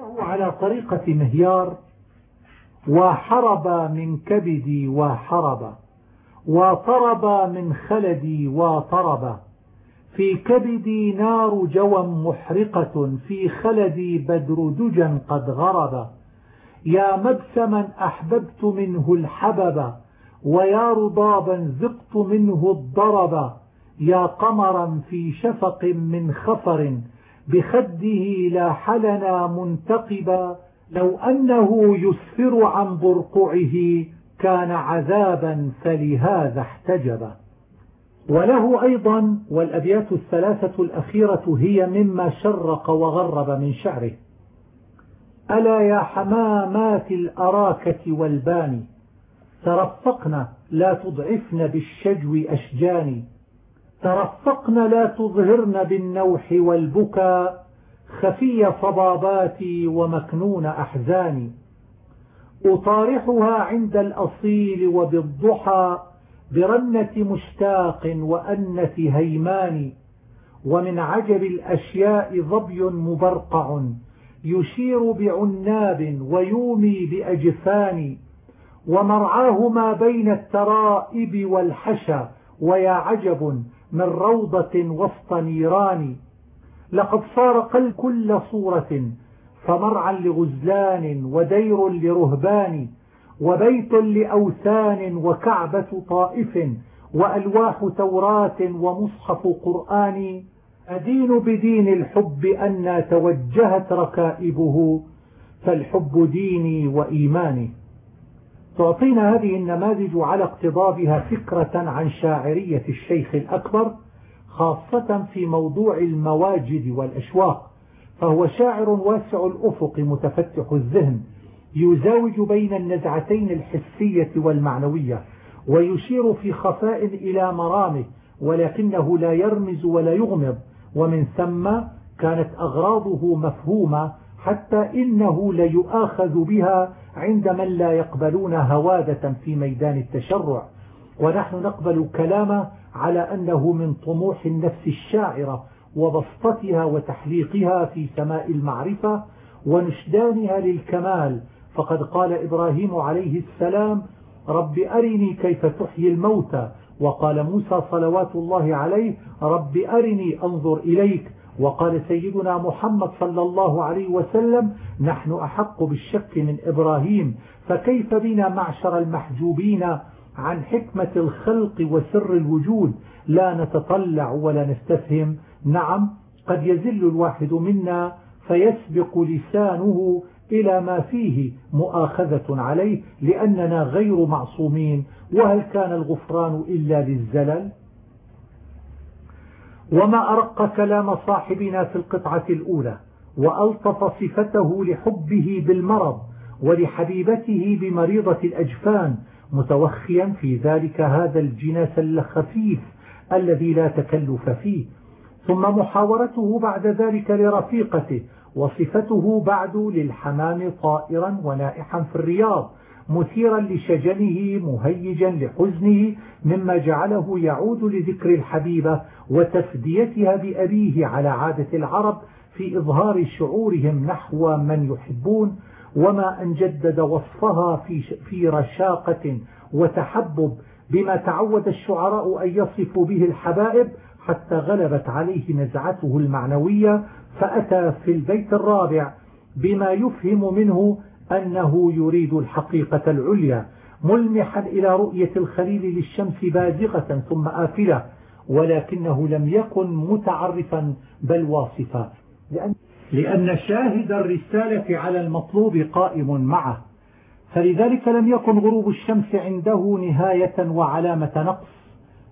وله على طريقة مهيار وحرب من كبدي وحرب وطرب من خلدي وطرب. في كبدي نار جوى محرقة في خلدي بدر دجا قد غرب. يا مبسما أحببت منه الحبب ويا رضابا ذقت منه الضرب. يا قمرا في شفق من خفر بخده لا حلنا منتقبا لو أنه يسفر عن برقعه كان عذابا فلهذا احتجب وله أيضا والأبيات الثلاثة الأخيرة هي مما شرق وغرب من شعره. ألا يا حمامات الأراكة والباني ترفقن لا تضعفن بالشجو أشجاني ترفقن لا تظهرن بالنوح والبكاء خفي صباباتي ومكنون أحزاني. أطارحها عند الأصيل وبالضحى برنة مشتاق وأنة هيمان. ومن عجب الأشياء ظبي مبرقع يشير بعناب ويومي بأجفان. ومرعاه ما بين الترائب والحشى ويا عجب من روضة وسط نيران. لقد صار قل كل صورة فمرعا لغزلان ودير لرهبان وبيت لأوثان وكعبة طائف وألواح توراة ومصحف قرآن. أدين بدين الحب أن توجهت ركائبه فالحب ديني وإيماني. تعطينا هذه النماذج على اقتضابها فكرة عن شاعرية الشيخ الأكبر خاصة في موضوع المواجد والأشواق فهو شاعر واسع الأفق متفتح الذهن يزاوج بين النزعتين الحسية والمعنوية ويشير في خفاء إلى مرامه ولكنه لا يرمز ولا يغمض ومن ثم كانت أغراضه مفهومة حتى إنه ليؤاخذ بها عند من لا يقبلون هوادة في ميدان التشرع. ونحن نقبل كلامه على أنه من طموح النفس الشاعرة وبسطتها وتحليقها في سماء المعرفة ونشدانها للكمال. فقد قال إبراهيم عليه السلام رب أرني كيف تحيي الموتى. وقال موسى صلوات الله عليه رب أرني أنظر إليك. وقال سيدنا محمد صلى الله عليه وسلم نحن أحق بالشك من إبراهيم فكيف بنا معشر المحجوبين عن حكمة الخلق وسر الوجود؟ لا نتطلع ولا نستفهم. نعم قد يزل الواحد منا فيسبق لسانه إلى ما فيه مؤاخذة عليه لأننا غير معصومين. وهل كان الغفران إلا للزلل؟ وما أرق كلام صاحبنا في القطعة الأولى وألطف صفته لحبه بالمرض ولحبيبته بمريضة الأجفان متوخيا في ذلك هذا الجناس الخفيف الذي لا تكلف فيه. ثم محاورته بعد ذلك لرفيقته وصفته بعد للحمام طائرا ونائحا في الرياض مثيرا لشجنه مهيجا لحزنه مما جعله يعود لذكر الحبيبة وتفديتها بأبيه على عادة العرب في إظهار شعورهم نحو من يحبون وما أن جدد وصفها في, في رشاقة وتحبب بما تعود الشعراء أن يصفوا به الحبائب حتى غلبت عليه نزعته المعنوية فأتى في البيت الرابع بما يفهم منه أنه يريد الحقيقة العليا ملمحا إلى رؤية الخليل للشمس بازغة ثم آفلة ولكنه لم يكن متعرفا بل واصفا. لأن, لأن شاهد الرسالة على المطلوب قائم معه. فلذلك لم يكن غروب الشمس عنده نهاية وعلامة نقص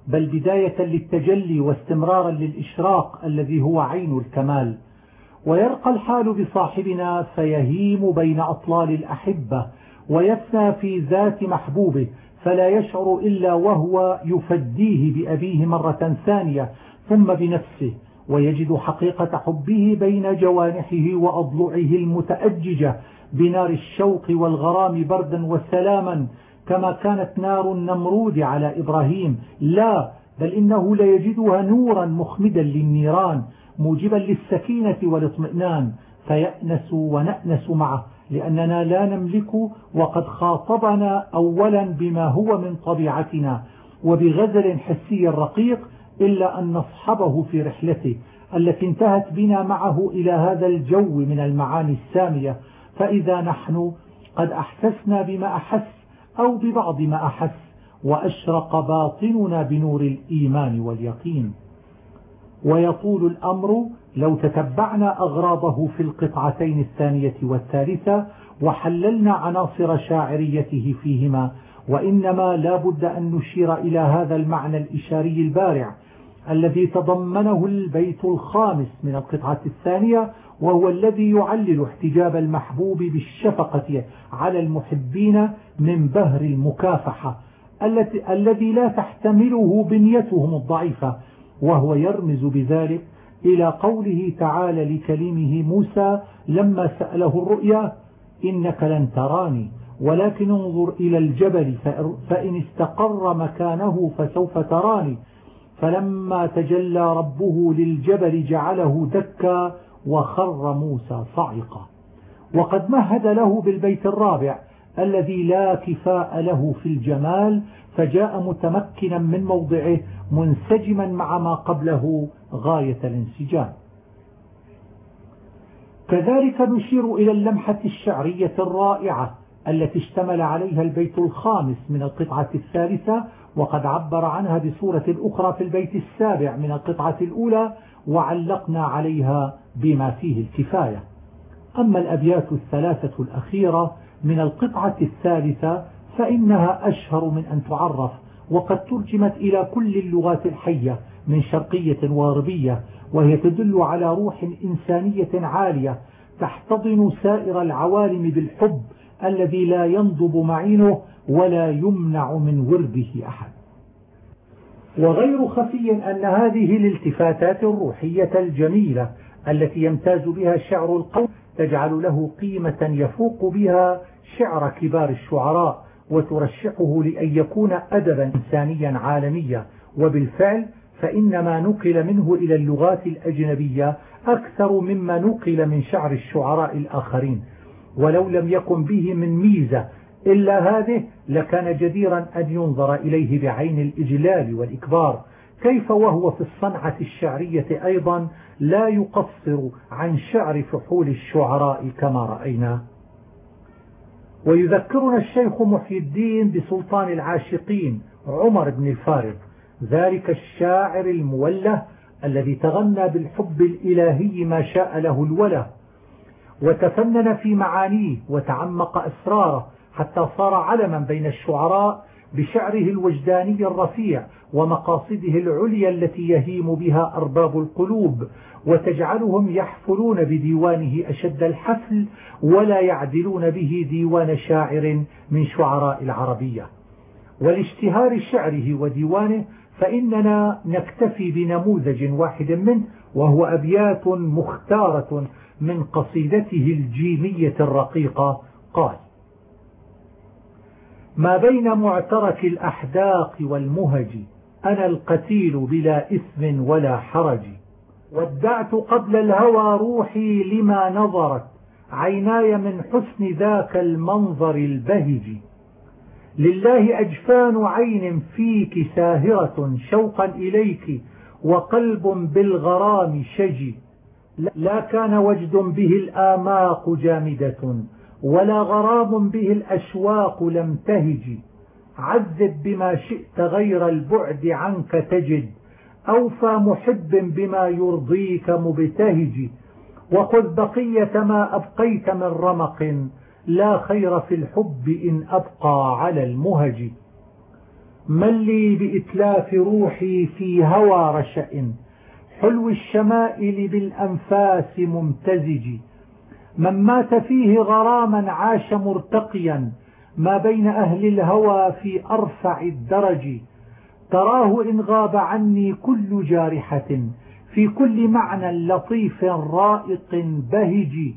بل بداية للتجلي واستمرارا للإشراق الذي هو عين الكمال. ويرقى الحال بصاحبنا فيهيم بين أطلال الأحبة ويفنى في ذات محبوبه فلا يشعر إلا وهو يفديه بأبيه مرة ثانية ثم بنفسه ويجد حقيقة حبه بين جوانحه وأضلعه المتأججة بنار الشوق والغرام بردا وسلاما كما كانت نار النمرود على إبراهيم. لا بل إنه ليجدها نورا مخمدا للنيران. موجبا للسكينة والاطمئنان فيأنس ونأنس معه لأننا لا نملك وقد خاطبنا أولا بما هو من طبيعتنا وبغزل حسي رقيق إلا أن نصحبه في رحلته التي انتهت بنا معه إلى هذا الجو من المعاني السامية. فإذا نحن قد أحسسنا بما أحس أو ببعض ما أحس وأشرق باطننا بنور الإيمان واليقين. ويطول الأمر لو تتبعنا أغراضه في القطعتين الثانية والثالثة وحللنا عناصر شاعريته فيهما وإنما لا بد أن نشير إلى هذا المعنى الإشاري البارع الذي تضمنه البيت الخامس من القطعة الثانية وهو الذي يعلل احتجاب المحبوب بالشفقة على المحبين من بهر المكافحة الذي لا تحتمله بنيتهم الضعيفة. وهو يرمز بذلك إلى قوله تعالى لكلمه موسى لما سأله الرؤيا إنك لن تراني ولكن انظر إلى الجبل فإن استقر مكانه فسوف تراني. فلما تجلى ربه للجبل جعله دكا وخر موسى صعقا. وقد مهد له بالبيت الرابع الذي لا كفاء له في الجمال فجاء متمكنا من موضعه منسجما مع ما قبله غاية الانسجام. كذلك نشير إلى اللمحة الشعرية الرائعة التي اشتمل عليها البيت الخامس من القطعة الثالثة وقد عبر عنها بصورة أخرى في البيت السابع من القطعة الأولى وعلقنا عليها بما فيه الكفاية. أما الأبيات الثلاثة الأخيرة من القطعة الثالثة فإنها أشهر من أن تعرف وقد ترجمت إلى كل اللغات الحية من شرقية وغربية وهي تدل على روح إنسانية عالية تحتضن سائر العوالم بالحب الذي لا ينضب معينه ولا يمنع من ورده أحد. وغير خفي أن هذه الالتفاتات الروحية الجميلة التي يمتاز بها شعر القوم تجعل له قيمة يفوق بها شعر كبار الشعراء وترشحه لأن يكون أدبا إنسانيا عالميا. وبالفعل فإن ما نقل منه إلى اللغات الأجنبية أكثر مما نقل من شعر الشعراء الآخرين. ولو لم يكن به من ميزة إلا هذه لكان جديرا أن ينظر إليه بعين الإجلال والإكبار. كيف وهو في الصنعة الشعرية أيضا لا يقصر عن شعر فحول الشعراء كما رأينا؟ ويذكرنا الشيخ محي الدين بسلطان العاشقين عمر بن الفارض ذلك الشاعر الموله الذي تغنى بالحب الإلهي ما شاء له الوله وتفنن في معانيه وتعمق أسراره حتى صار علما بين الشعراء بشعره الوجداني الرفيع ومقاصده العليا التي يهيم بها أرباب القلوب وتجعلهم يحفلون بديوانه أشد الحفل ولا يعدلون به ديوان شاعر من شعراء العربية. ولاشتهار شعره وديوانه فإننا نكتفي بنموذج واحد منه وهو أبيات مختارة من قصيدته الجيمية الرقيقة قال ما بين معترك الأحداق والمهج أنا القتيل بلا إثم ولا حرج. ودعت قبل الهوى روحي لما نظرت عيناي من حسن ذاك المنظر البهج. لله أجفان عين فيك ساهرة شوقا إليك وقلب بالغرام شجي لا كان وجد به الآماق جامدة. ولا غرام به الأشواق لم تهج. عذب بما شئت غير البعد عنك تجد. أوفى محب بما يرضيك مبتهج. وخذ بقية ما أبقيت من رمق. لا خير في الحب إن أبقى على المهج. من لي بإتلاف روحي في هوى رشأ. حلو الشمائل بالأنفاس ممتزج. من مات فيه غراما عاش مرتقيا ما بين أهل الهوى في أرفع الدرج. تراه إن غاب عني كل جارحة في كل معنى لطيف رائق بهج.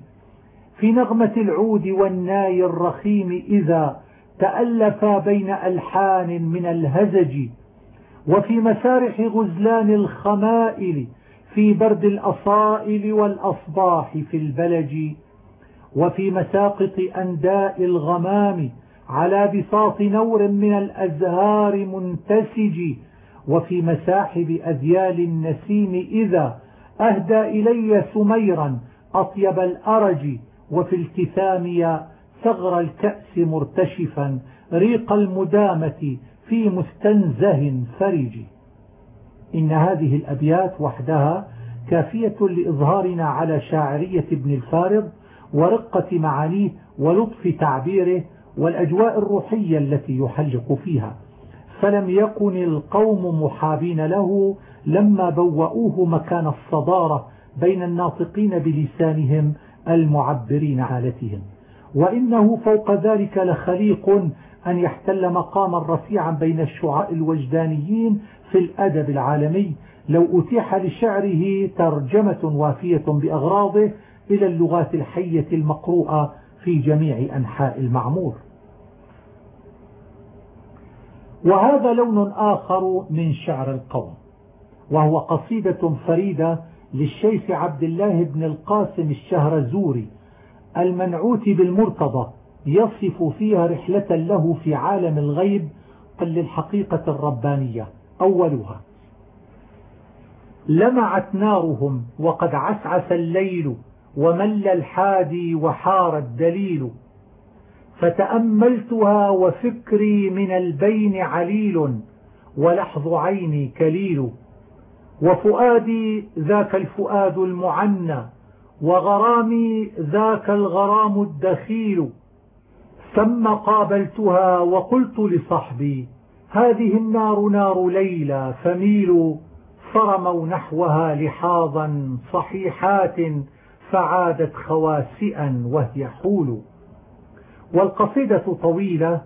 في نغمة العود والناي الرخيم إذا تألفا بين ألحان من الهزج. وفي مسارح غزلان الخمائل في برد الأصائل والأصباح في البلج. وفي مساقط أنداء الغمام على بساط نور من الأزهار منتسج وفي مساحب أذيال النسيم إذا أهدى إلي سميرا أطيب الأرج وفي الكثامية ثغر الكأس مرتشفا ريق المدامة في مستنزه فرج. إن هذه الأبيات وحدها كافية لإظهارنا على شاعرية ابن الفارض ورقة معانيه ولطف تعبيره والأجواء الروحية التي يحلق فيها. فلم يكن القوم محابين له لما بوؤوه مكان الصدارة بين الناطقين بلسانهم المعبرين عالتهم وإنه فوق ذلك لخليق أن يحتل مقاما رفيعا بين الشعاء الوجدانيين في الأدب العالمي. لو أتيح لشعره ترجمة وافية بأغراضه إلى اللغات الحية المقروءة في جميع أنحاء المعمور. وهذا لون آخر من شعر القوم وهو قصيدة فريدة للشيخ عبد الله بن القاسم الشهرزوري المنعوت بالمرتضى يصف فيها رحلة له في عالم الغيب للحقيقة الربانية أولها لمعت نارهم وقد عسعس الليل ومل الحادي وحار الدليل فتأملتها وفكري من البين عليل ولحظ عيني كليل وفؤادي ذاك الفؤاد المعنى وغرامي ذاك الغرام الدخيل ثم قابلتها وقلت لصحبي هذه النار نار ليلى فميلوا فرموا نحوها لحاظا صحيحات فعادت خواسئا وهي حول. والقصيدة طويلة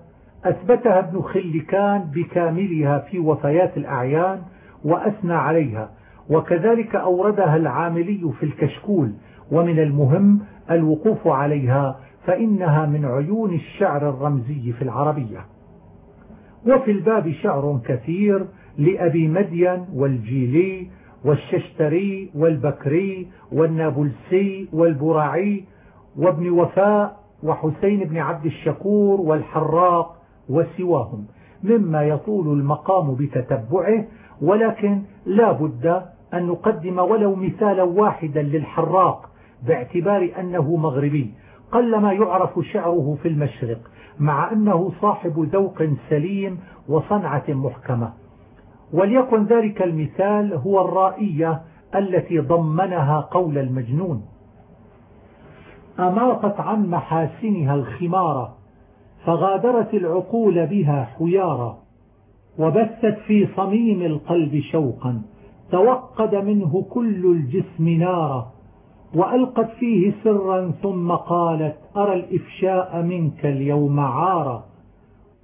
أثبتها ابن خلكان بكاملها في وفيات الأعيان وأثنى عليها وكذلك أوردها العاملي في الكشكول ومن المهم الوقوف عليها فإنها من عيون الشعر الرمزي في العربية. وفي الباب شعر كثير لأبي مدين والجيلي والششتري والبكري والنابلسي والبراعي وابن وفاء وحسين بن عبد الشكور والحراق وسواهم. مما يطول المقام بتتبعه ولكن لا بد أن نقدم ولو مثالا واحدا للحراق باعتبار أنه مغربي قلما يعرف شعره في المشرق مع أنه صاحب ذوق سليم وصنعة محكمة. وليكن ذلك المثال هو الرائية التي ضمنها قول المجنون. أماطت عن محاسنها الخمارة فغادرت العقول بها حيارا وبثت في صميم القلب شوقا توقد منه كل الجسم نارا وألقت فيه سرا ثم قالت أرى الإفشاء منك اليوم عارا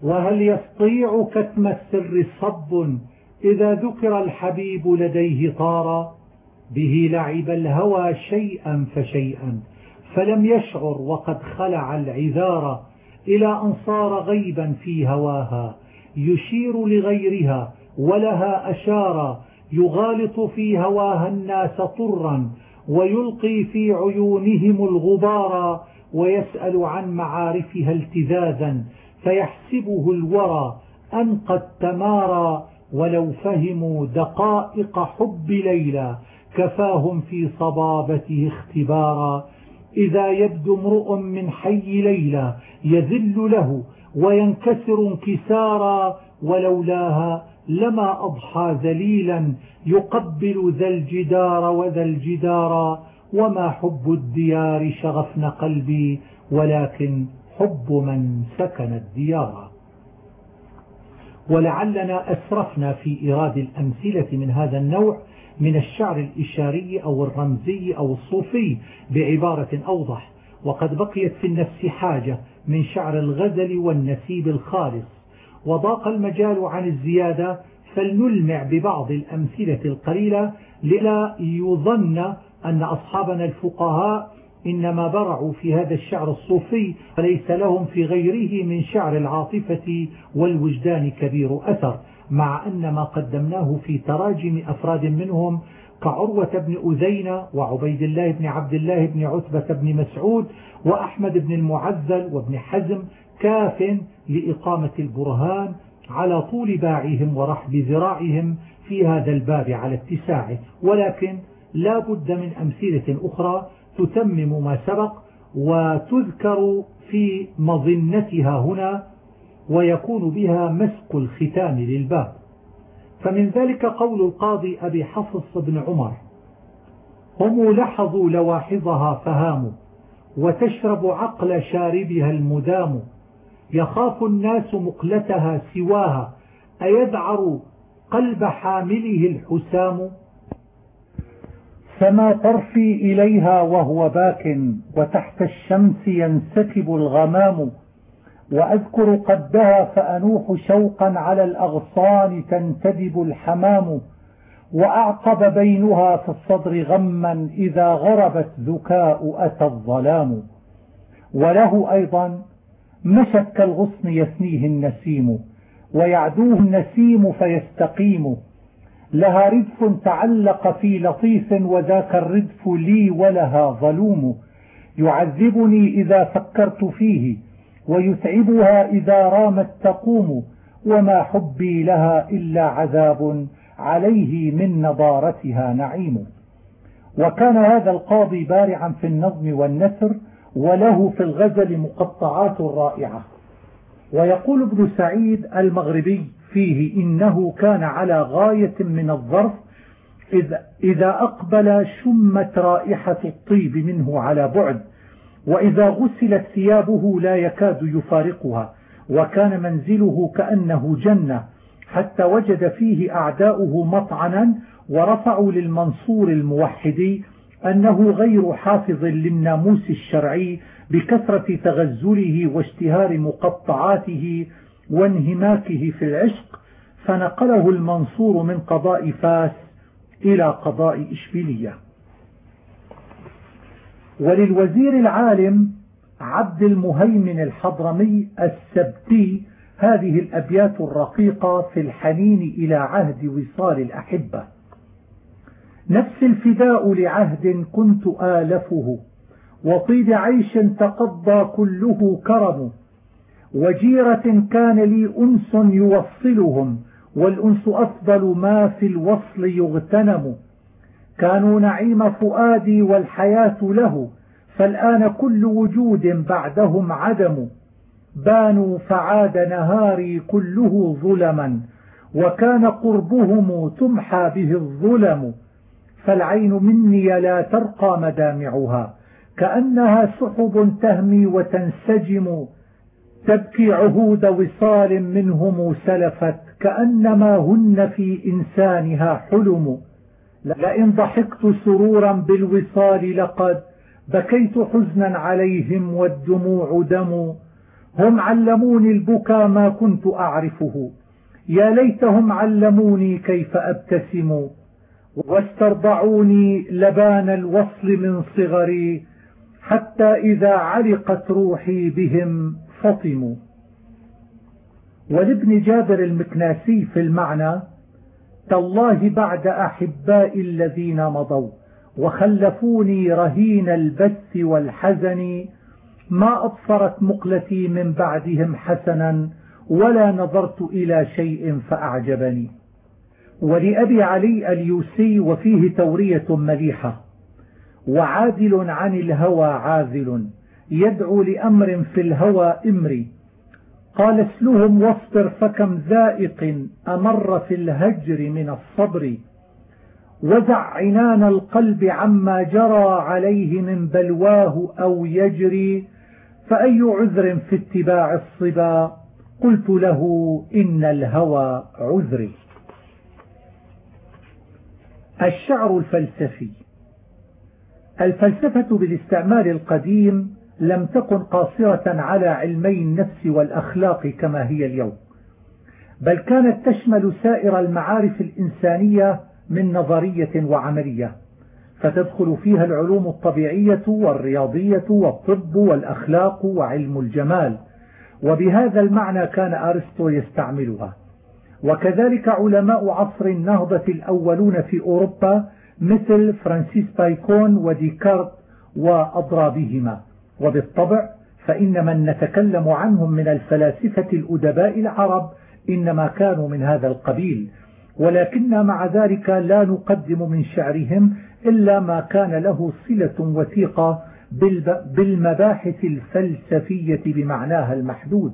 وهل يستطيع كتم السر صب إذا ذكر الحبيب لديه طارا به لعب الهوى شيئا فشيئا فلم يشعر وقد خلع العذار إلى أن صار غيبا في هواها يشير لغيرها ولها أشارا يغالط في هواها الناس طرا ويلقي في عيونهم الغبارا ويسأل عن معارفها التذاذا فيحسبه الورى أن قد تمارى ولو فهموا دقائق حب ليلى كفاهم في صبابته اختبارا. إذا يبدو امرؤ من حي ليلى يذل له وينكسر انكسارا ولولاها لما أضحى ذليلا يقبل ذا الجدار وذا الجدار. وما حب الديار شغفن قلبي ولكن حب من سكن الديار. ولعلنا أسرفنا في إيراد الأمثلة من هذا النوع من الشعر الإشاري أو الرمزي أو الصوفي بعبارة أوضح وقد بقيت في النفس حاجة من شعر الغزل والنسيب الخالص. وضاق المجال عن الزيادة فلنلمع ببعض الأمثلة القليلة للا يظن أن أصحابنا الفقهاء إنما برعوا في هذا الشعر الصوفي فليس لهم في غيره من شعر العاطفة والوجدان كبير أثر مع أن ما قدمناه في تراجم أفراد منهم كعروة بن أذينة وعبيد الله بن عبد الله بن عتبة بن مسعود وأحمد بن المعزل وابن حزم كاف لإقامة البرهان على طول باعهم ورحب ذراعهم في هذا الباب على اتساعه ولكن لا بد من أمثلة أخرى تتمم ما سبق وتذكر في مظنتها هنا ويكون بها مسك الختام للباب. فمن ذلك قول القاضي أبي حفص بن عمر هم لحظوا لواحظها فهاموا وتشرب عقل شاربها المدام يخاف الناس مقلتها سواها أيذعر قلب حامله الحسام؟ فما طرفي إليها وهو باك وتحت الشمس ينسكب الغمام. وأذكر قدها فأنوح شوقا على الأغصان تنتدب الحمام. وأعقب بينها في الصدر غما إذا غربت ذكاء أتى الظلام. وله أيضا مشت كالغصن يثنيه النسيم. ويعدوه النسيم فيستقيم. لها ردف تعلق في لطيف وذاك الردف لي ولها ظلوم. يعذبني إذا فكرت فيه ويتعبها إذا رامت تقوم. وما حبي لها إلا عذاب عليه من نضارتها نعيم. وكان هذا القاضي بارعا في النظم والنثر وله في الغزل مقطعات رائعة. ويقول ابن سعيد المغربي فيه إنه كان على غاية من الظرف إذا أقبل شمت رائحة الطيب منه على بعد وإذا غسلت ثيابه لا يكاد يفارقها وكان منزله كأنه جنة حتى وجد فيه أعداؤه مطعنا ورفعوا للمنصور الموحدي أنه غير حافظ للناموس الشرعي بكثرة تغزله واشتهار مقطعاته وانهماكه في العشق فنقله المنصور من قضاء فاس إلى قضاء إشبيلية. وللوزير العالم عبد المهيمن الحضرمي السبتي هذه الأبيات الرقيقة في الحنين إلى عهد وصال الأحبة. نفس الفداء لعهد كنت آلفه وطيب عيش تقضى كله كرم وجيرة كان لي أنس يوصلهم والأنس أفضل ما في الوصل يغتنم. كانوا نعيم فؤادي والحياة له فالآن كل وجود بعدهم عدم. بانوا فعاد نهاري كله ظلما وكان قربهم تمحى به الظلم. فالعين مني لا ترقى مدامعها كأنها سحب تهمي وتنسجم. تبكي عهود وصال منهم سلفت كأنما هن في إنسانها حلم. لئن ضحكت سرورا بالوصال لقد بكيت حزنا عليهم والدموع دم. هم علموني البكى ما كنت أعرفه. يا ليتهم علموني كيف أبتسم. واسترضعوني لبان الوصل من صغري حتى إذا علقت روحي بهم. فطموا ولابن جابر المكناسي في المعنى تالله بعد أحباء الذين مضوا وخلفوني رهين البث والحزن ما أبصرت مقلتي من بعدهم حسنا ولا نظرت إلى شيء فأعجبني. ولأبي علي اليوسي وفيه تورية مليحة وعادل عن الهوى عاذل يدعو لأمر في الهوى إمري. قال اسلهم واصبر فكم ذائق أمر في الهجر من الصبر. وزع عنان القلب عما جرى عليه من بلواه أو يجري فأي عذر في اتباع الصبا؟ قلت له إن الهوى عذري. الشعر الفلسفي. الفلسفة بالاستعمال القديم لم تكن قاصرة على علمي النفس والأخلاق كما هي اليوم. بل كانت تشمل سائر المعارف الإنسانية من نظرية وعملية فتدخل فيها العلوم الطبيعية والرياضية والطب والأخلاق وعلم الجمال. وبهذا المعنى كان أرسطو يستعملها. وكذلك علماء عصر النهضة الأولون في أوروبا مثل فرانسيس بايكون وديكارت وأضرابهما. وبالطبع فإن من نتكلم عنهم من الفلاسفة الأدباء العرب إنما كانوا من هذا القبيل ولكن مع ذلك لا نقدم من شعرهم إلا ما كان له صلة وثيقة بالمباحث الفلسفية بمعناها المحدود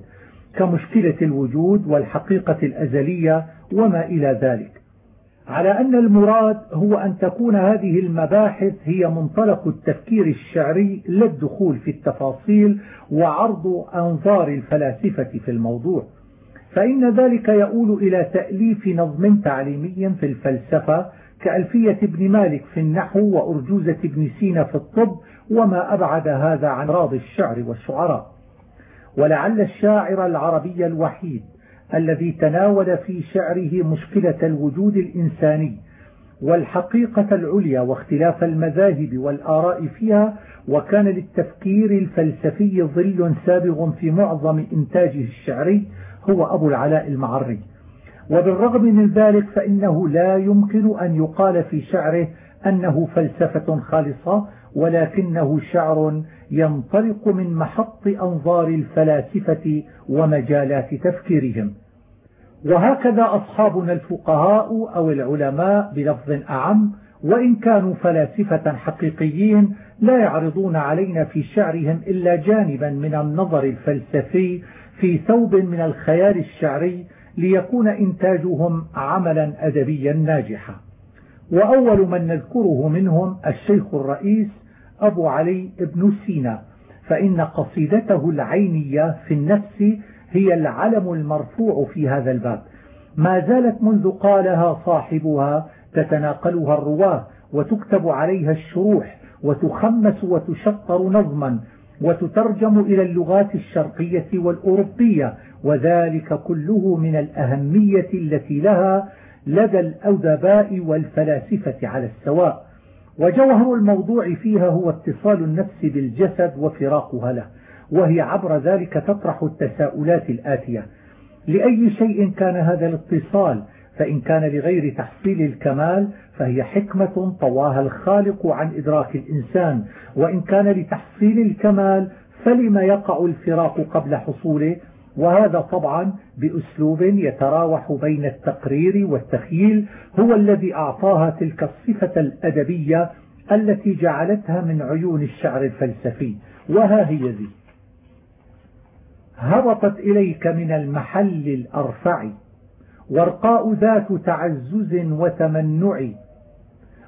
كمشكلة الوجود والحقيقة الأزلية وما إلى ذلك. على أن المراد هو أن تكون هذه المباحث هي منطلق التفكير الشعري لا الدخول في التفاصيل وعرض أنظار الفلاسفة في الموضوع. فإن ذلك يؤول إلى تأليف نظم تعليمي في الفلسفة كألفية ابن مالك في النحو وأرجوزة ابن سينا في الطب وما أبعد هذا عن راض الشعر والشعراء. ولعل الشاعر العربي الوحيد الذي تناول في شعره مشكلة الوجود الإنساني والحقيقة العليا واختلاف المذاهب والآراء فيها وكان للتفكير الفلسفي ظل سابغ في معظم إنتاجه الشعري هو أبو العلاء المعري. وبالرغم من ذلك فإنه لا يمكن أن يقال في شعره أنه فلسفة خالصة ولكنه شعر ينطلق من محط أنظار الفلاسفة ومجالات تفكيرهم. وهكذا أصحابنا الفقهاء أو العلماء بلفظ أعم وإن كانوا فلاسفة حقيقيين لا يعرضون علينا في شعرهم إلا جانبا من النظر الفلسفي في ثوب من الخيال الشعري ليكون إنتاجهم عملا أدبيا ناجحا. وأول من نذكره منهم الشيخ الرئيس أبو علي بن سينا فإن قصيدته العينية في النفس هي العلم المرفوع في هذا الباب. ما زالت منذ قالها صاحبها تتناقلها الرواه وتكتب عليها الشروح وتخمس وتشطر نظما وتترجم إلى اللغات الشرقية والأوروبية وذلك كله من الأهمية التي لها لدى الأدباء والفلاسفة على السواء. وجوهر الموضوع فيها هو اتصال النفس بالجسد وفراقها له وهي عبر ذلك تطرح التساؤلات الآتية. لأي شيء كان هذا الاتصال؟ فإن كان لغير تحصيل الكمال فهي حكمة طواها الخالق عن إدراك الإنسان وإن كان لتحصيل الكمال فلما يقع الفراق قبل حصوله؟ وهذا طبعا بأسلوب يتراوح بين التقرير والتخييل هو الذي أعطاها تلك الصفة الأدبية التي جعلتها من عيون الشعر الفلسفي. وها هي ذي. هبطت إليك من المحل الأرفع ورقاء ذات تعزز وتمنع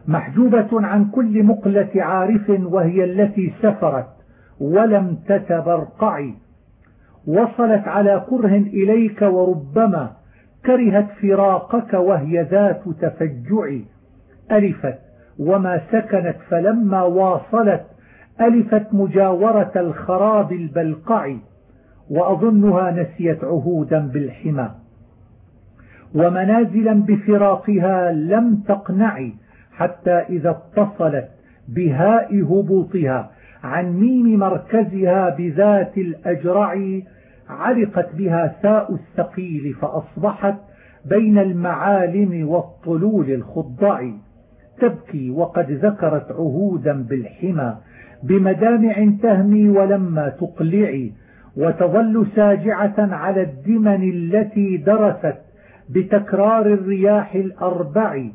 محجوبة عن كل مقلة عارف وهي التي سفرت ولم تتبرقع. وصلت على كره إليك وربما كرهت فراقك وهي ذات تفجع. ألفت وما سكنت فلما واصلت ألفت مجاورة الخراب البلقع وأظنها نسيت عهودا بالحمى. ومنازلا بفراقها لم تقنع حتى إذا اتصلت بهاء هبوطها عن ميم مركزها بذات الأجرع علقت بها ساء الثقيل فأصبحت بين المعالم والطلول الخضع تبكي وقد ذكرت عهودا بالحمى. بمدامع تهمي ولما تقلعي وتظل ساجعة على الدمن التي درست بتكرار الرياح الأربع.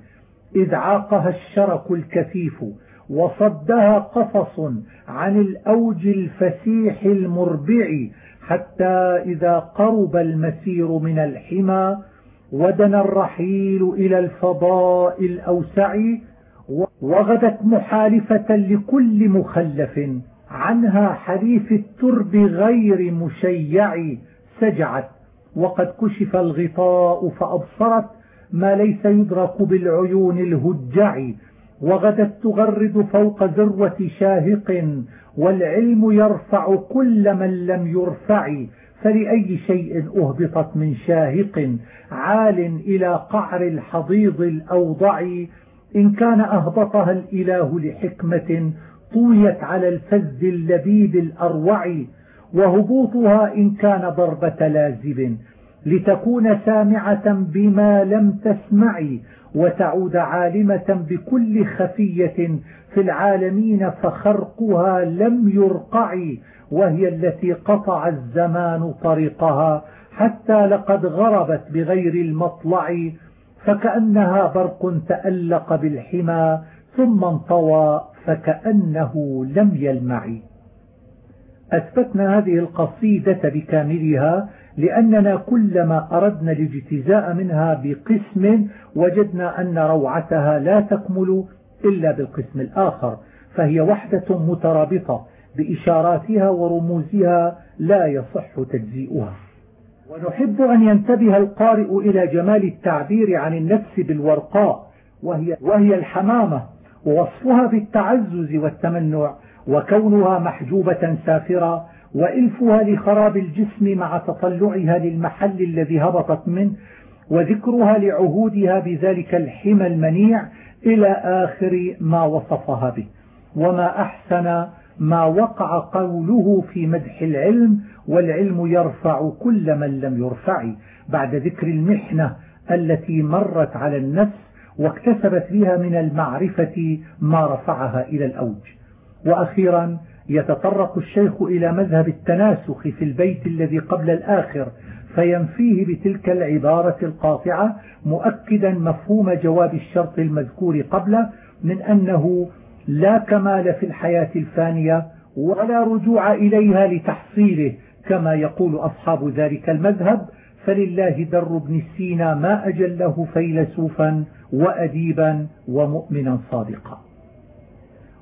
إذ عاقها الشرك الكثيف وصدها قفص عن الأوج الفسيح المربع حتى إذا قرب المسير من الحمى ودنا الرحيل إلى الفضاء الأوسع وغدت محالفة لكل مخلف عنها حديث الترب غير مشيع سجعت وقد كشف الغطاء فأبصرت ما ليس يدرك بالعيون الهجع وغدت تغرد فوق ذروة شاهق والعلم يرفع كل من لم يرفع فلأي شيء أهبطت من شاهق. عال إلى قعر الحضيض الأوضع إن كان أهبطها الإله لحكمة طويت على الفز اللبيب الأروع. وهبوطها إن كان ضربة لازب لتكون سامعة بما لم تسمعي وتعود عالمة بكل خفية في العالمين فخرقها لم يرقع وهي التي قطع الزمان طريقها حتى لقد غربت بغير المطلع فكأنها برق تألق بالحمى ثم انطوى فكأنه لم يلمع أثبتنا هذه القصيدة بكاملها لأننا كلما أردنا الاجتزاء منها بقسم وجدنا أن روعتها لا تكمل إلا بالقسم الآخر فهي وحدة مترابطة بإشاراتها ورموزها لا يصح تجزيئها. ونحب أن ينتبه القارئ إلى جمال التعبير عن النفس بالورقاء وهي, وهي الحمامة ووصفها بالتعزز والتمنع وكونها محجوبة سافرة وإلفها لخراب الجسم مع تطلعها للمحل الذي هبطت منه وذكرها لعهودها بذلك الحمى المنيع إلى آخر ما وصفها به. وما أحسن ما وقع قوله في مدح العلم والعلم يرفع كل من لم يرفع بعد ذكر المحنة التي مرت على النفس واكتسبت بها من المعرفة ما رفعها إلى الأوج. وأخيرا يتطرق الشيخ إلى مذهب التناسخ في البيت الذي قبل الآخر فينفيه بتلك العبارة القاطعة مؤكدا مفهوم جواب الشرط المذكور قبله من أنه لا كمال في الحياة الفانية ولا رجوع إليها لتحصيله كما يقول أصحاب ذلك المذهب فلله در ابن سينا ما أجله فيلسوفا وأديبا ومؤمنا صادقا.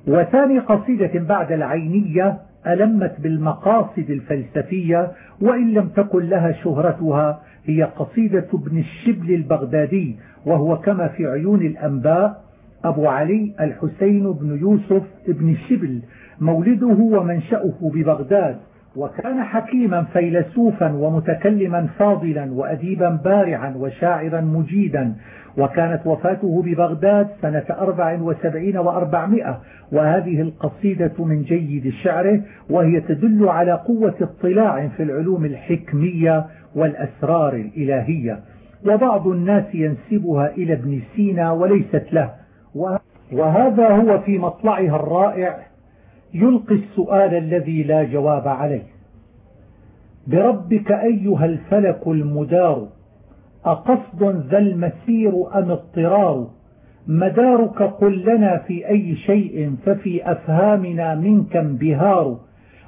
وثاني قصيدة بعد العينية ألمت بالمقاصد الفلسفية وإن لم تكن لها شهرتها هي قصيدة ابن الشبل البغدادي وهو كما في عيون الأنباء أبو علي الحسين بن يوسف بن الشبل مولده ومنشأه ببغداد. وكان حكيما فيلسوفا ومتكلما فاضلا وأديبا بارعا وشاعرا مجيدا وكانت وفاته ببغداد سنة أربع وسبعين وأربعمائة وهذه القصيدة من جيد شعره وهي تدل على قوة اطلاع في العلوم الحكمية والأسرار الإلهية. وبعض الناس ينسبها إلى ابن سينا وليست له. وهذا هو في مطلعها الرائع يلقي السؤال الذي لا جواب عليه. بربك أيها الفلك المدار أقصد ذا المسير أم اضطرار؟ مدارك قل لنا في أي شيء ففي أفهامنا منك انبهار.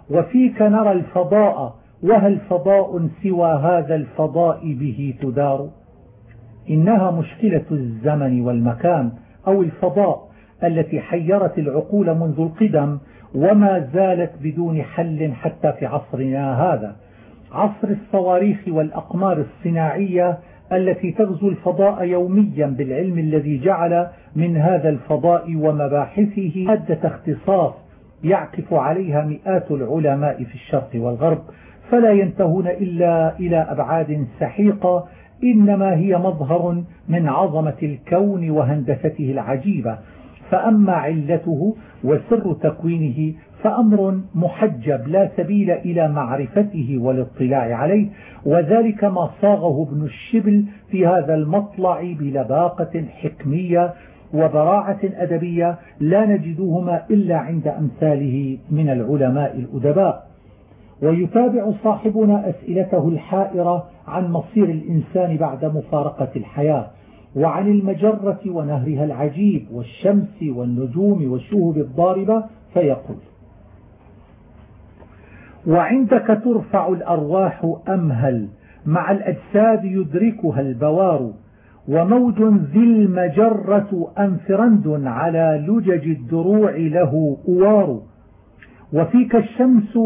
وفيك نرى الفضاء وهل فضاء سوى هذا الفضاء به تدار؟ إنها مشكلة الزمن والمكان أو الفضاء التي حيرت العقول منذ القدم وما زالت بدون حل حتى في عصرنا هذا. عصر الصواريخ والأقمار الصناعية التي تغزو الفضاء يوميا بالعلم الذي جعل من هذا الفضاء ومباحثه مادة اختصاص يعكف عليها مئات العلماء في الشرق والغرب. فلا ينتهون إلا إلى أبعاد سحيقة إنما هي مظهر من عظمة الكون وهندسته العجيبة. فأما علته وسر تكوينه فأمر محجب لا سبيل إلى معرفته والاطلاع عليه وذلك ما صاغه ابن الشبل في هذا المطلع بلباقة حكمية وبراعة أدبية لا نجدهما إلا عند أمثاله من العلماء الأدباء. ويتابع صاحبنا أسئلته الحائرة عن مصير الإنسان بعد مفارقة الحياة. وعن المجرة ونهرها العجيب والشمس والنجوم والشهب الضاربة فيقول وعندك ترفع الأرواح أمهل مع الأجساد يدركها البوار. وموج ذي المجرة أنفرند على لجج الدروع له أوار وفيك الشمس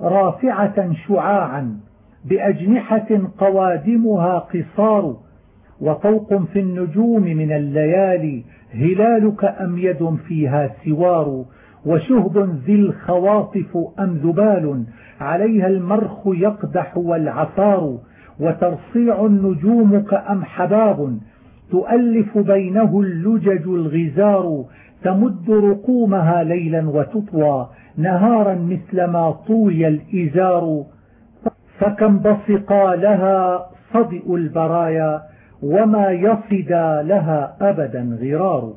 رافعة شعاعا بأجنحة قوادمها قصار. وطوق في النجوم من الليالي هلالك أميد فيها سوار؟ وشهب ذي الخواطف أم ذبال؟ عليها المرخ يقدح والعفار وترصيع النجوم كأم حباب؟ تؤلف بينه اللجج الغزار. تمد رقومها ليلا وتطوى نهارا مثل ما طوي الإزار. فكم بصقا لها صدئ البرايا؟ وما يصد لها أبدا غرار.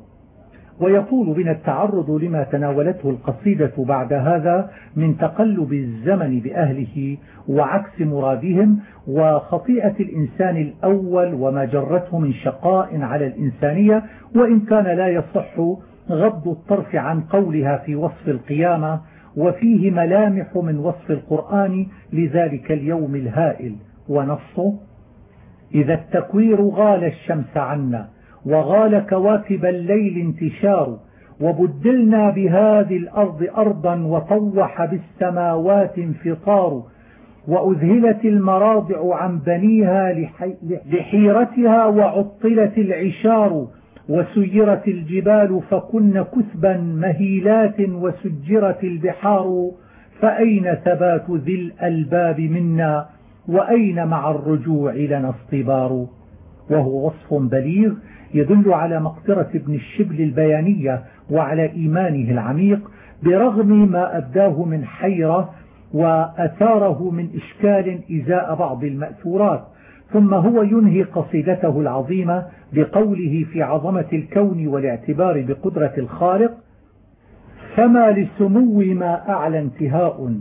ويطول بنا التعرض لما تناولته القصيدة بعد هذا من تقلب الزمن بأهله وعكس مرادهم وخطيئة الإنسان الأول وما جرته من شقاء على الإنسانية وإن كان لا يصح غض الطرف عن قولها في وصف القيامة وفيه ملامح من وصف القرآن لذلك اليوم الهائل. ونصه إذا التكوير غال الشمس عنا وغال كواكب الليل انتشار وبدلنا بهذه الأرض أرضا وطوح بالسماوات انفطار وأذهلت المراضع عن بنيها لحيرتها وعطلت العشار وسيرت الجبال فكن كثبا مهيلات وسجرت البحار فأين ثبات ذي الألباب منا؟ وأين مع الرجوع لنا اصطبار وهو وصف بليغ يدل على مقدرة ابن الشبل البيانية وعلى إيمانه العميق برغم ما أبداه من حيرة وأثاره من إشكال إزاء بعض المأثورات. ثم هو ينهي قصيدته العظيمة بقوله في عظمة الكون والاعتبار بقدرة الخالق فما لسمو ما أعلى انتهاء.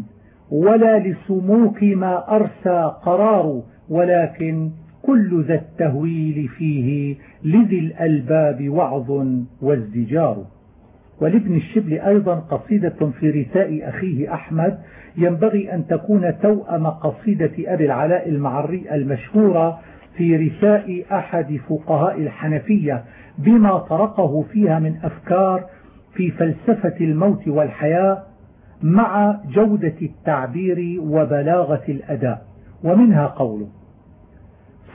ولا لسموك ما أرسى قرار ولكن كل ذا التهويل فيه لذي الألباب وعظ وازدجار ولابن الشبل أيضا قصيدة في رثاء أخيه أحمد ينبغي أن تكون توأم قصيدة أبي العلاء المعري المشهورة في رثاء أحد فقهاء الحنفية بما طرقه فيها من أفكار في فلسفة الموت والحياة مع جودة التعبير وبلاغة الأداء ومنها قوله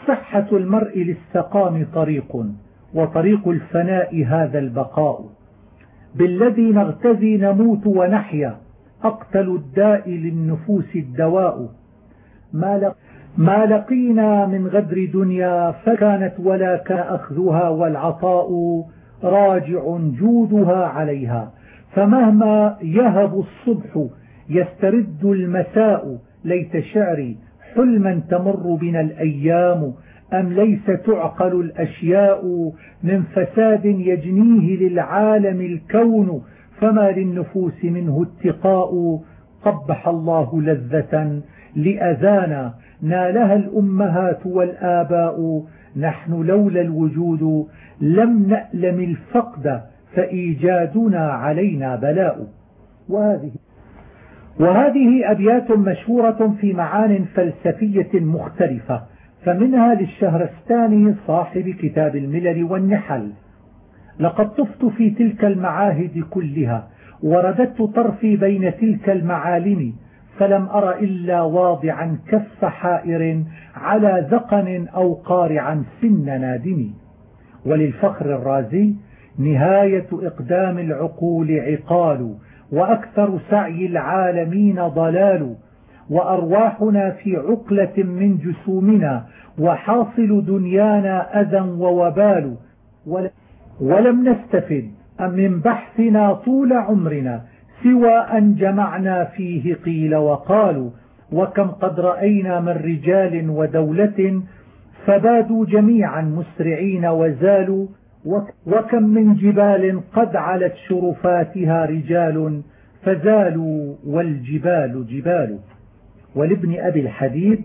صحة المرء للسقام طريق وطريق الفناء هذا البقاء. بالذي نغتزي نموت ونحيا أقتل الداء للنفوس الدواء. ما, ما لقينا من غدر دنيا فكانت ولا كان أخذها والعطاء راجع جودها عليها. فمهما يهب الصبح يسترد المساء ليت شعري حلما تمر بنا الأيام أم ليس تعقل الأشياء من فساد يجنيه للعالم الكون فما للنفوس منه اتقاء قبح الله لذة لأذانا نالها الأمهات والآباء نحن لولا الوجود لم نألم الفقد فإيجادنا علينا بلاء. وهذه وهذه أبيات مشهورة في معان فلسفية مختلفة فمنها للشهرستاني صاحب كتاب الملل والنحل. لقد طفت في تلك المعاهد كلها ورددت طرفي بين تلك المعالم فلم أر إلا واضعا كف حائر على ذقن أو قارعا سن نادم. وللفخر الرازي نهاية إقدام العقول عقال وأكثر سعي العالمين ضلال وأرواحنا في عقلة من جسومنا وحاصل دنيانا أذى ووبال. ولم نستفد من بحثنا طول عمرنا سوى أن جمعنا فيه قيل وقالوا وكم قد رأينا من رجال ودولة فبادوا جميعا مسرعين وزالوا وكم من جبال قد علت شرفاتها رجال فزالوا والجبال جبال. ولابن أبي الحديد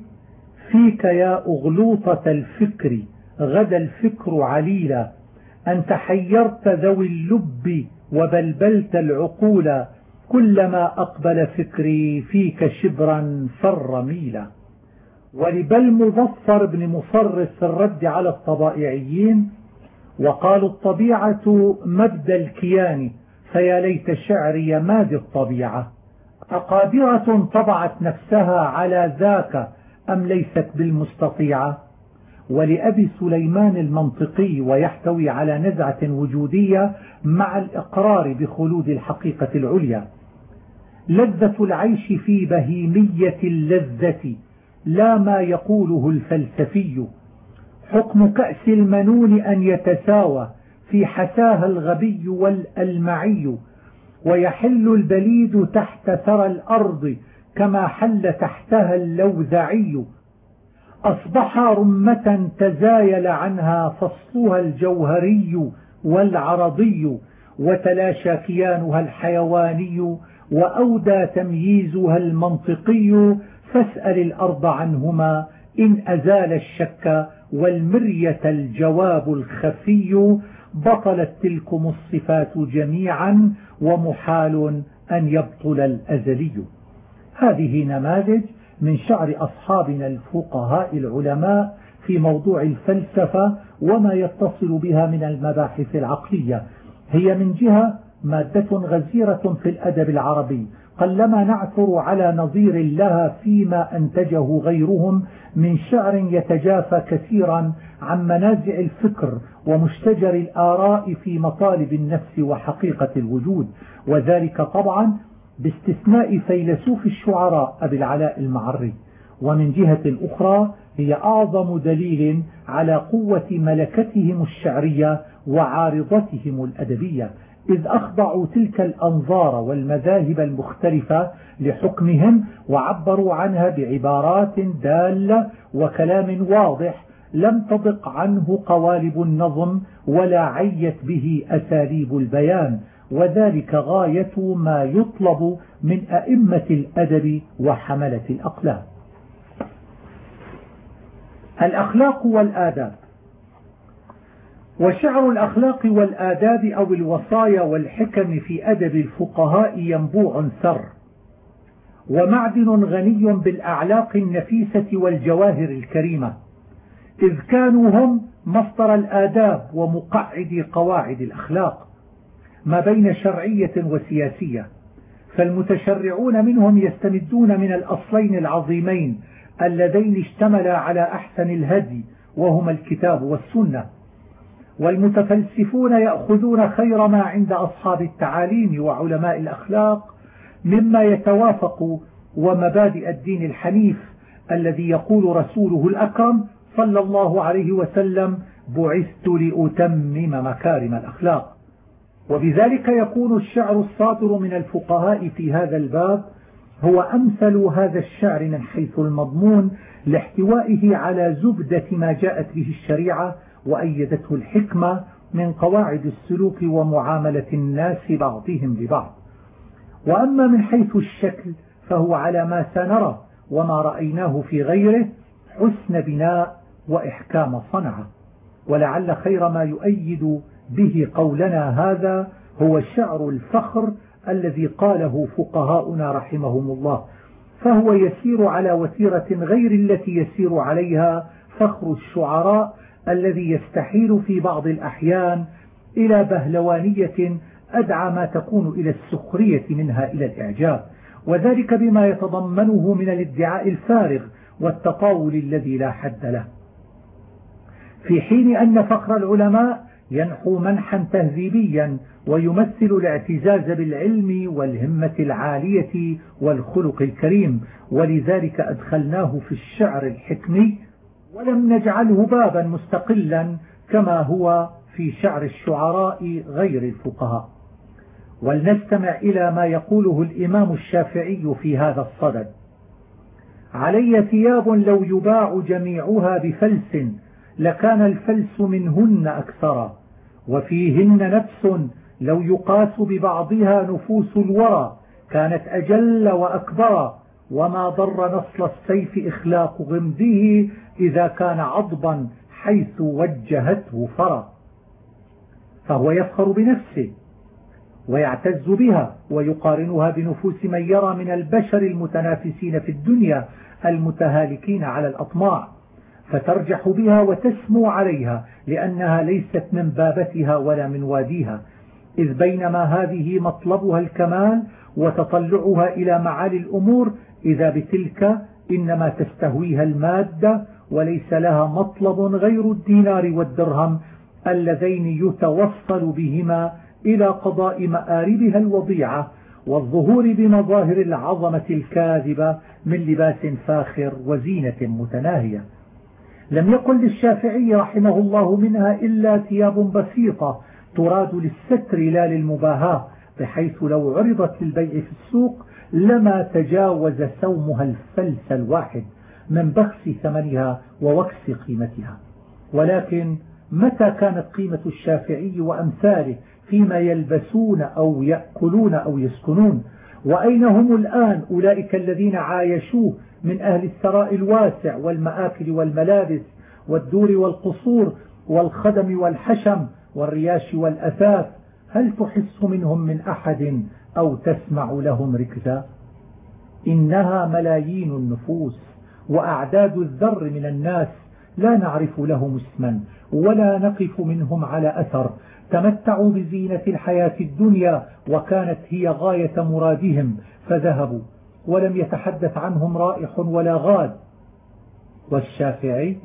فيك يا أغلوطة الفكر غدا الفكر عليلا. أنت حيرت ذوي اللب وبلبلت العقول كلما أقبل فكري فيك شبرا فر ميلا. ولبل مظفر بن مصرف في الرد على الطبائعيين وقالوا الطبيعة مبدى الكيان فيا ليت شعري ماد الطبيعة. أقادرة طبعت نفسها على ذاك أم ليست بالمستطيعة؟ ولأبي سليمان المنطقي ويحتوي على نزعة وجودية مع الإقرار بخلود الحقيقة العليا. لذة العيش في بهيمية اللذة لا ما يقوله الفلسفي. حكم كأس المنون أن يتساوى في حساها الغبي والألمعي ويحل البليد تحت ثرى الأرض كما حل تحتها اللوذعي أصبح رمة تزايل عنها فصلها الجوهري والعرضي وتلاشى كيانها الحيواني وأودى تمييزها المنطقي فاسأل الأرض عنهما إن أزال الشك والمرية الجواب الخفي بطلت تلكم الصفات جميعا ومحال أن يبطل الأزلي. هذه نماذج من شعر أصحابنا الفقهاء العلماء في موضوع الفلسفة وما يتصل بها من المباحث العقلية. هي من جهة مادة غزيرة في الأدب العربي قلما نعثر على نظير لها فيما أنتجه غيرهم من شعر يتجافى كثيرا عن منازع الفكر ومشتجر الآراء في مطالب النفس وحقيقة الوجود. وذلك طبعا باستثناء فيلسوف الشعراء أبي العلاء المعري. ومن جهة أخرى هي أعظم دليل على قوة ملكتهم الشعرية وعارضتهم الأدبية. إذ أخضعوا تلك الأنظار والمذاهب المختلفة لحكمهم وعبروا عنها بعبارات دالة وكلام واضح لم تضق عنه قوالب النظم ولا عيت به أساليب البيان وذلك غاية ما يطلب من أئمة الأدب وحملة الأقلام. الأخلاق والآداب وشعر الأخلاق والآداب أو الوصايا والحكم في أدب الفقهاء ينبوع ثر ومعدن غني بالأعلاق النفيسة والجواهر الكريمة إذ كانوا هم مصدر الآداب ومقعد قواعد الأخلاق ما بين شرعية وسياسية فالمتشرعون منهم يستمدون من الأصلين العظيمين اللذين اشتملا على أحسن الهدي وهما الكتاب والسنة. والمتفلسفون يأخذون خير ما عند أصحاب التعاليم وعلماء الأخلاق مما يتوافق ومبادئ الدين الحنيف الذي يقول رسوله الأكرم صلى الله عليه وسلم بعثت لأتمم مكارم الأخلاق. وبذلك يكون الشعر الصادر من الفقهاء في هذا الباب هو أمثل هذا الشعر من حيث المضمون لاحتوائه على زبدة ما جاءت به الشريعة وأيدته الحكمة من قواعد السلوك ومعاملة الناس بعضهم ببعض. وأما من حيث الشكل فهو على ما سنرى وما رأيناه في غيره حسن بناء وإحكام صنعة. ولعل خير ما يؤيد به قولنا هذا هو شعر الفخر الذي قاله فقهاؤنا رحمهم الله. فهو يسير على وتيرة غير التي يسير عليها فخر الشعراء الذي يستحيل في بعض الأحيان إلى بهلوانية أدعى ما تكون إلى السخرية منها إلى الإعجاب. وذلك بما يتضمنه من الادعاء الفارغ والتطاول الذي لا حد له. في حين أن فخر العلماء ينحو منحا تهذيبيا ويمثل الاعتزاز بالعلم والهمة العالية والخلق الكريم. ولذلك أدخلناه في الشعر الحكمي ولم نجعله بابا مستقلا كما هو في شعر الشعراء غير الفقهاء. ولنستمع إلى ما يقوله الإمام الشافعي في هذا الصدد. علي ثياب لو يباع جميعها بفلس لكان الفلس منهن أكثر وفيهن نفس لو يقاس ببعضها نفوس الورى كانت أجل وأكبر وما ضر نصل السيف إخلاق غمده إذا كان عضبا حيث وجهته فرى فهو يفخر بنفسه ويعتز بها ويقارنها بنفوس من يرى من البشر المتنافسين في الدنيا المتهالكين على الأطماع فترجح بها وتسمو عليها لأنها ليست من بابتها ولا من واديها إذ بينما هذه مطلبها الكمال وتطلعها إلى معالي الأمور إذا بتلك إنما تستهويها المادة وليس لها مطلب غير الدينار والدرهم اللذين يتوصل بهما إلى قضاء مآربها الوضيعة والظهور بمظاهر العظمة الكاذبة من لباس فاخر وزينة متناهية. لم يقل للشافعي رحمه الله منها إلا ثياب بسيطة تراد للستر لا للمباهاة بحيث لو عرضت للبيع في السوق لما تجاوز سومها الفلس الواحد من بخس ثمنها ووكس قيمتها. ولكن متى كانت قيمة الشافعي وأمثاله فيما يلبسون أو يأكلون أو يسكنون؟ وأين هم الآن أولئك الذين عايشوه من أهل الثراء الواسع والمآكل والملابس والدور والقصور والخدم والحشم والرياش والأثاث؟ هل تحس منهم من أحد أو تسمع لهم ركزا. إنها ملايين النفوس وأعداد الذر من الناس لا نعرف لهم اسما ولا نقف منهم على أثر. تمتعوا بزينة الحياة الدنيا وكانت هي غاية مرادهم فذهبوا. ولم يتحدث عنهم رائح ولا غاد. والشافعي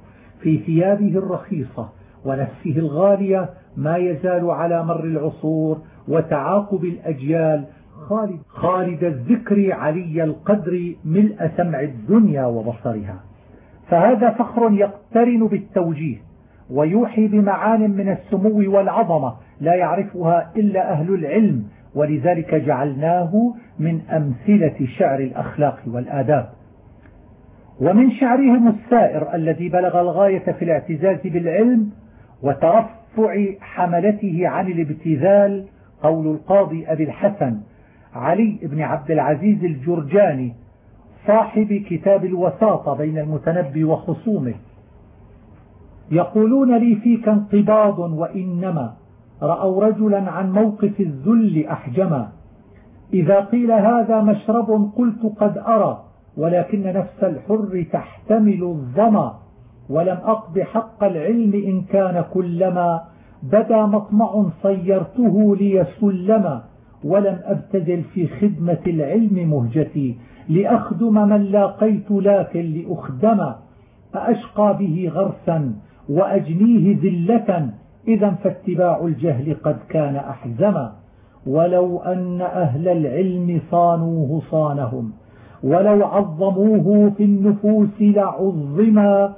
في ثيابه الرخيصة ونفسه الغالية ما يزال على مر العصور وتعاقب الأجيال خالد, خالد الذكر علي القدر ملء سمع الدنيا وبصرها. فهذا فخر يقترن بالتوجيه ويوحي بمعان من السمو والعظمة لا يعرفها إلا أهل العلم ولذلك جعلناه من أمثلة شعر الأخلاق والآداب. ومن شعرهم السائر الذي بلغ الغاية في الاعتزاز بالعلم وترفع حملته عن الابتذال قول القاضي أبي الحسن علي بن عبد العزيز الجرجاني صاحب كتاب الوساطة بين المتنبي وخصومه. يقولون لي فيك انقباض وإنما رأوا رجلا عن موقف الذل أحجما. إذا قيل هذا مشرب قلت قد أرى ولكن نفس الحر تحتمل الظما. ولم أقض حق العلم إن كان كلما بدا مطمع صيرته لي سلما ولم أبتذل في خدمة العلم مهجتي لأخدم من لاقيت لكن لأخدم أأشقى به غرسا وأجنيه ذلة إذا فاتباع الجهل قد كان أحزما ولو أن أهل العلم صانوه صانهم ولو عظموه في النفوس لعظما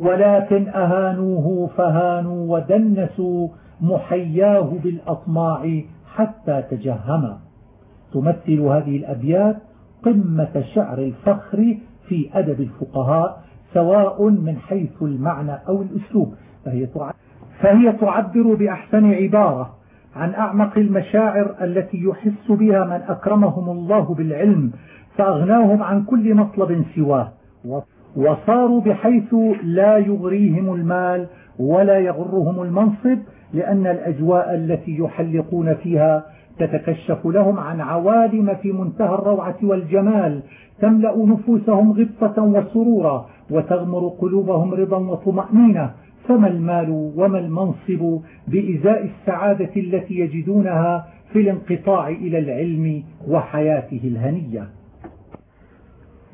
ولكن أهانوه فهانوا ودنسوا محياه بالأطماع حتى تجهما تمثل هذه الأبيات قمة شعر الفخر في أدب الفقهاء سواء من حيث المعنى أو الأسلوب. فهي فهي تعبر بأحسن عبارة عن أعمق المشاعر التي يحس بها من أكرمهم الله بالعلم فأغناهم عن كل مطلب سواه. وصاروا بحيث لا يغريهم المال ولا يغرهم المنصب لأن الأجواء التي يحلقون فيها تتكشف لهم عن عوالم في منتهى الروعة والجمال تملأ نفوسهم غبطة وسرورا وتغمر قلوبهم رضا وطمأنينة. فما المال وما المنصب بإزاء السعادة التي يجدونها في الانقطاع إلى العلم وحياته الهنية؟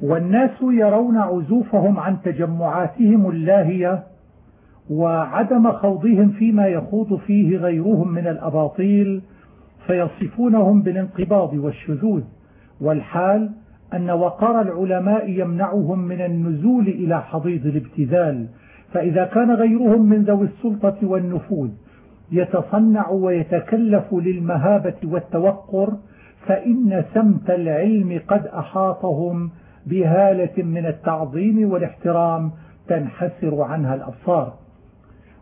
والناس يرون عزوفهم عن تجمعاتهم اللاهية وعدم خوضهم فيما يخوض فيه غيرهم من الأباطيل فيصفونهم بالانقباض والشذوذ. والحال أن وقار العلماء يمنعهم من النزول إلى حضيض الابتذال فإذا كان غيرهم من ذوي السلطة والنفوذ يتصنع ويتكلف للمهابة والتوقر فإن سمت العلم قد أحاطهم بهالة من التعظيم والاحترام تنحسر عنها الأبصار.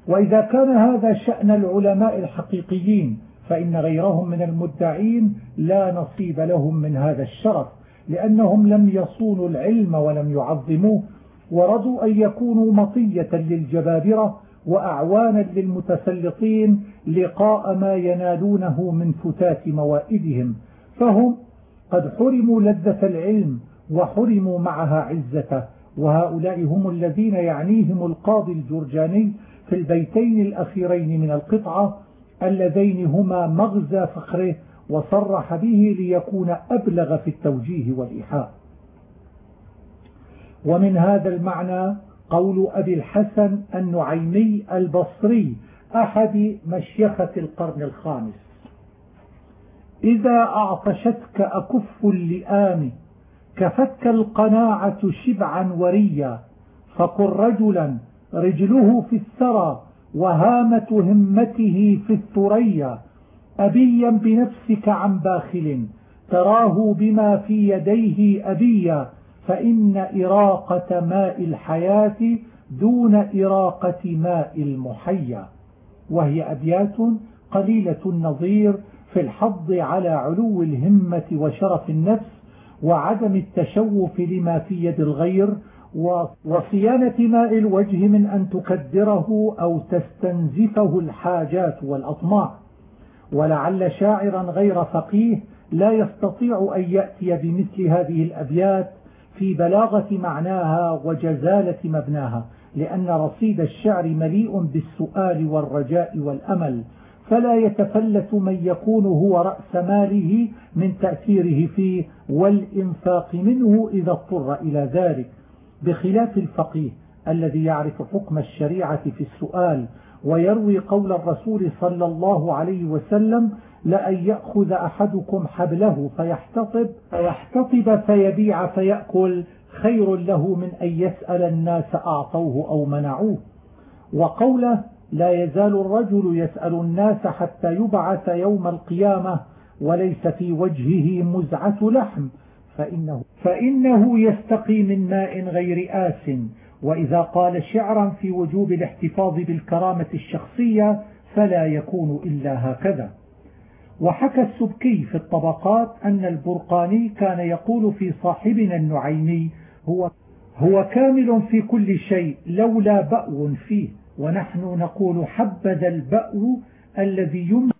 وإذا كان هذا شأن العلماء الحقيقيين فإن غيرهم من المدعين لا نصيب لهم من هذا الشرف لأنهم لم يصونوا العلم ولم يعظموه ورضوا أن يكونوا مطية للجبابرة وأعوانا للمتسلطين لقاء ما ينالونه من فتات موائدهم. فهم قد حرموا لذة العلم وحرموا معها عزته وهؤلاء هم الذين يعنيهم القاضي الجرجاني في البيتين الأخيرين من القطعة اللذين هما مغزى فخره وصرح به ليكون أبلغ في التوجيه والإيحاء. ومن هذا المعنى قول أبي الحسن النعيمي البصري أحد مشيخة القرن الخامس. إذا أعطشتك أكف اللئام كفك القناعة شبعا وريا فقل رجلا رجله في الثرى وهامة همته في الثريا. أبيا بنفسك عن باخل تراه بما في يديه أبيا. فإن إراقة ماء الحياة دون إراقة ماء المحيا. وهي أبيات قليلة النظير في الحض على علو الهمة وشرف النفس وعدم التشوف لما في يد الغير وصيانة ماء الوجه من أن تكدره أو تستنزفه الحاجات والأطماع. ولعل شاعرا غير فقيه لا يستطيع أن يأتي بمثل هذه الأبيات في بلاغة معناها وجزالة مبناها لأن رصيد الشعر مليء بالسؤال والرجاء والأمل فلا يتفلت من يكون هو رأس ماله من تأثيره فيه والإنفاق منه إذا اضطر إلى ذلك. بخلاف الفقيه الذي يعرف حكم الشريعة في السؤال ويروي قول الرسول صلى الله عليه وسلم لأن يأخذ أحدكم حبله فيحتطب فيحتطب فيبيع فيأكل خير له من أن يسأل الناس أعطوه أو منعوه. وقوله لا يزال الرجل يسأل الناس حتى يبعث يوم القيامة وليس في وجهه مزعة لحم فإنه, فإنه يستقي من ماء غير آس. وإذا قال شعرا في وجوب الاحتفاظ بالكرامة الشخصية فلا يكون إلا هكذا. وحكى السبكي في الطبقات أن البرقاني كان يقول في صاحبنا النعيمي هو, هو كامل في كل شيء لولا بأو فيه. ونحن نقول حبذا البأو الذي يمنع